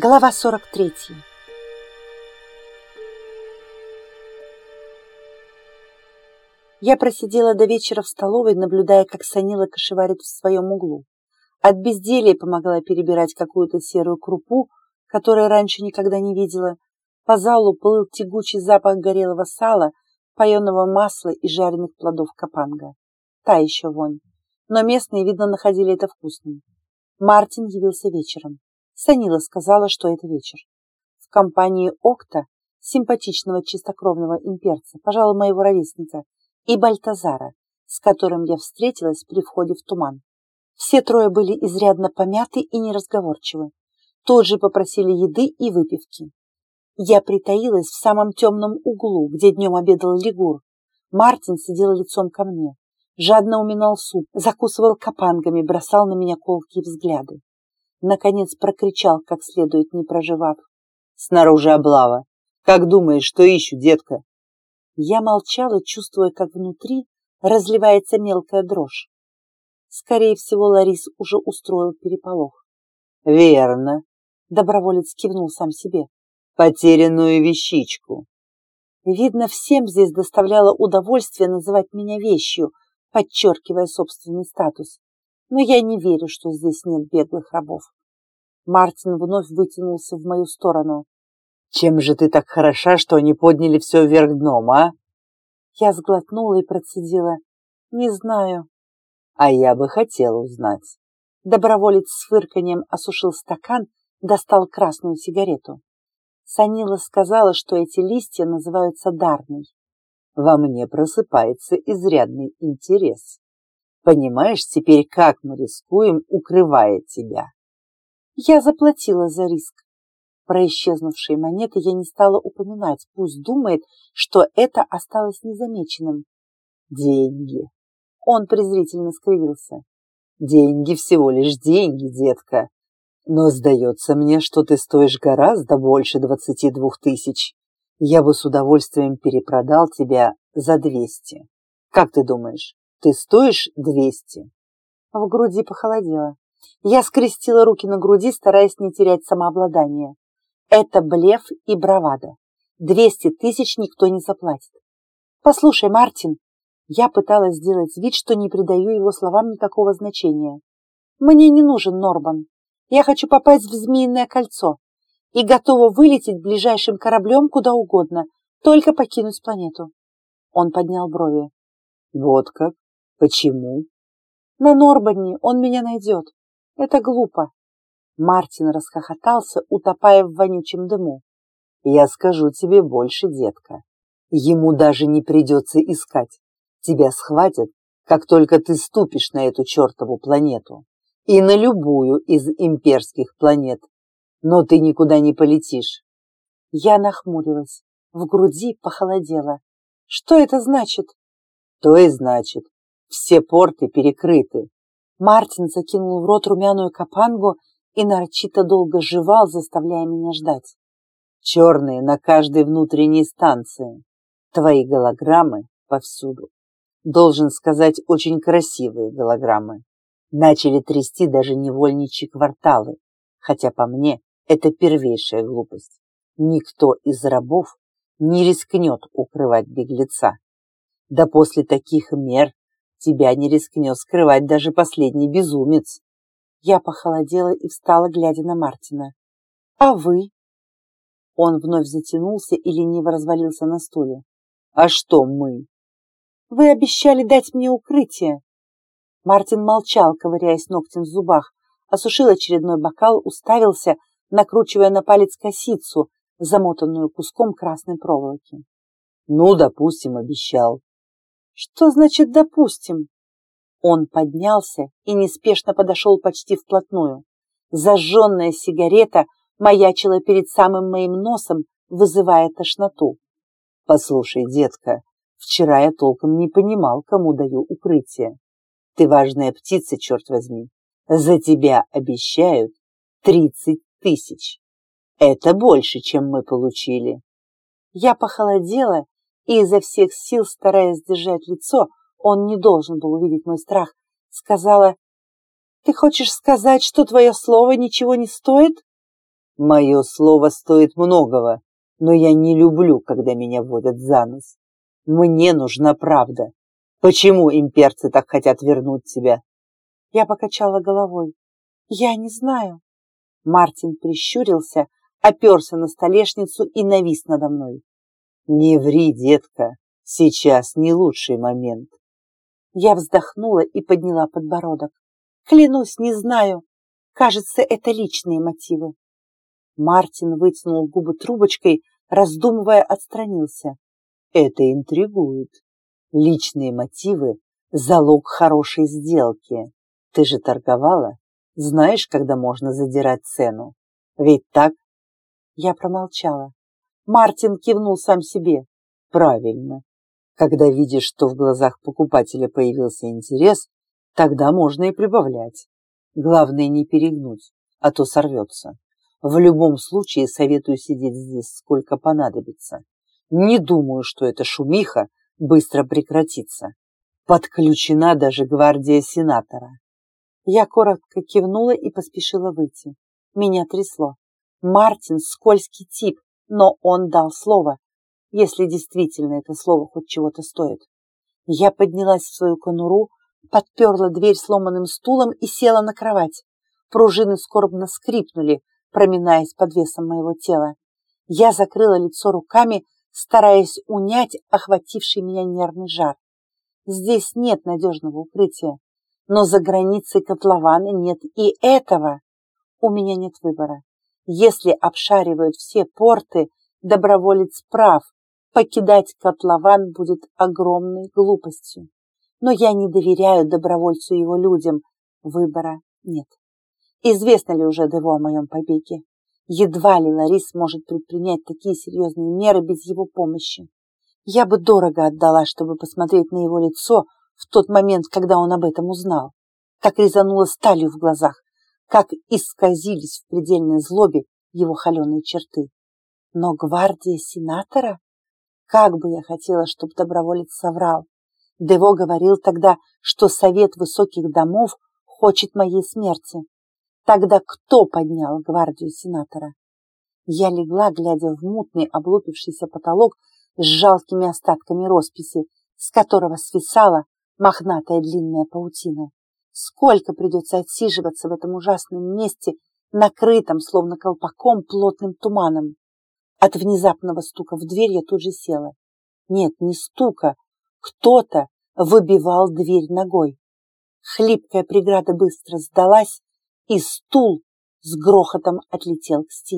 Глава 43 Я просидела до вечера в столовой, наблюдая, как Санила кошеварит в своем углу. От безделия помогла перебирать какую-то серую крупу, которую раньше никогда не видела. По залу плыл тягучий запах горелого сала, паеного масла и жареных плодов капанга. Та еще вонь. Но местные, видно, находили это вкусным. Мартин явился вечером. Санила сказала, что это вечер. В компании Окта, симпатичного чистокровного имперца, пожалуй, моего ровесника, и Бальтазара, с которым я встретилась при входе в туман. Все трое были изрядно помяты и неразговорчивы. Тут же попросили еды и выпивки. Я притаилась в самом темном углу, где днем обедал Лигур. Мартин сидел лицом ко мне, жадно уминал суп, закусывал капангами, бросал на меня колкие взгляды. Наконец прокричал, как следует, не проживав. «Снаружи облава! Как думаешь, что ищу, детка?» Я молчала, чувствуя, как внутри разливается мелкая дрожь. Скорее всего, Ларис уже устроил переполох. «Верно», — доброволец кивнул сам себе. «Потерянную вещичку». Видно, всем здесь доставляло удовольствие называть меня вещью, подчеркивая собственный статус но я не верю, что здесь нет беглых рабов. Мартин вновь вытянулся в мою сторону. «Чем же ты так хороша, что они подняли все вверх дном, а?» Я сглотнула и процедила. «Не знаю». «А я бы хотела узнать». Доброволец с фырканьем осушил стакан, достал красную сигарету. Санила сказала, что эти листья называются дарной. Во мне просыпается изрядный интерес. Понимаешь теперь, как мы рискуем, укрывая тебя? Я заплатила за риск. Про исчезнувшие монеты я не стала упоминать, пусть думает, что это осталось незамеченным. Деньги. Он презрительно скривился. Деньги всего лишь деньги, детка. Но сдается мне, что ты стоишь гораздо больше двадцати двух тысяч. Я бы с удовольствием перепродал тебя за двести. Как ты думаешь, ты стоишь двести?» В груди похолодело. Я скрестила руки на груди, стараясь не терять самообладание. Это блеф и бравада. Двести тысяч никто не заплатит. Послушай, Мартин, я пыталась сделать вид, что не придаю его словам никакого значения. Мне не нужен Норбан. Я хочу попасть в Змеиное кольцо и готова вылететь ближайшим кораблем куда угодно, только покинуть планету. Он поднял брови. Вот как? Почему? На Норбанне он меня найдет. Это глупо. Мартин расхохотался, утопая в вонючем дыму. Я скажу тебе больше, детка. Ему даже не придется искать. Тебя схватят, как только ты ступишь на эту чертову планету. И на любую из имперских планет. Но ты никуда не полетишь. Я нахмурилась. В груди похолодело. Что это значит? То и значит, все порты перекрыты. Мартин закинул в рот румяную капангу и нарочито долго жевал, заставляя меня ждать. Черные на каждой внутренней станции. Твои голограммы повсюду. Должен сказать, очень красивые голограммы. Начали трясти даже невольничьи кварталы, хотя по мне это первейшая глупость. Никто из рабов не рискнет укрывать беглеца. Да после таких мер Тебя не рискнет скрывать даже последний безумец. Я похолодела и встала, глядя на Мартина. А вы? Он вновь затянулся и лениво развалился на стуле. А что мы? Вы обещали дать мне укрытие. Мартин молчал, ковыряясь ногтем в зубах, осушил очередной бокал, уставился, накручивая на палец косицу, замотанную куском красной проволоки. Ну, допустим, обещал. Что значит «допустим»? Он поднялся и неспешно подошел почти вплотную. Зажженная сигарета маячила перед самым моим носом, вызывая тошноту. «Послушай, детка, вчера я толком не понимал, кому даю укрытие. Ты важная птица, черт возьми. За тебя обещают тридцать тысяч. Это больше, чем мы получили». Я похолодела и изо всех сил, стараясь сдержать лицо, он не должен был увидеть мой страх, сказала, «Ты хочешь сказать, что твое слово ничего не стоит?» Мое слово стоит многого, но я не люблю, когда меня водят за нос. Мне нужна правда. Почему имперцы так хотят вернуть тебя? Я покачала головой. Я не знаю. Мартин прищурился, оперся на столешницу и навис надо мной. Не ври, детка, сейчас не лучший момент. Я вздохнула и подняла подбородок. Клянусь, не знаю. Кажется, это личные мотивы. Мартин вытянул губы трубочкой, раздумывая, отстранился. Это интригует. Личные мотивы – залог хорошей сделки. Ты же торговала? Знаешь, когда можно задирать цену? Ведь так? Я промолчала. Мартин кивнул сам себе. Правильно. Когда видишь, что в глазах покупателя появился интерес, тогда можно и прибавлять. Главное не перегнуть, а то сорвется. В любом случае советую сидеть здесь сколько понадобится. Не думаю, что эта шумиха быстро прекратится. Подключена даже гвардия сенатора. Я коротко кивнула и поспешила выйти. Меня трясло. Мартин скользкий тип, но он дал слово если действительно это слово хоть чего-то стоит. Я поднялась в свою конуру, подперла дверь сломанным стулом и села на кровать. Пружины скорбно скрипнули, проминаясь под весом моего тела. Я закрыла лицо руками, стараясь унять охвативший меня нервный жар. Здесь нет надежного укрытия, но за границей котлована нет и этого. У меня нет выбора. Если обшаривают все порты, доброволец прав, Покидать котлован будет огромной глупостью. Но я не доверяю добровольцу его людям. Выбора нет. Известно ли уже Дево о моем побеге? Едва ли Ларис может предпринять такие серьезные меры без его помощи. Я бы дорого отдала, чтобы посмотреть на его лицо в тот момент, когда он об этом узнал. Как резануло сталью в глазах, как исказились в предельной злобе его холеные черты. Но гвардия сенатора? Как бы я хотела, чтобы доброволец соврал. Дево говорил тогда, что совет высоких домов хочет моей смерти. Тогда кто поднял гвардию сенатора? Я легла, глядя в мутный облупившийся потолок с жалкими остатками росписи, с которого свисала мохнатая длинная паутина. Сколько придется отсиживаться в этом ужасном месте, накрытом, словно колпаком, плотным туманом. От внезапного стука в дверь я тут же села. Нет, не стука. Кто-то выбивал дверь ногой. Хлипкая преграда быстро сдалась, и стул с грохотом отлетел к стене.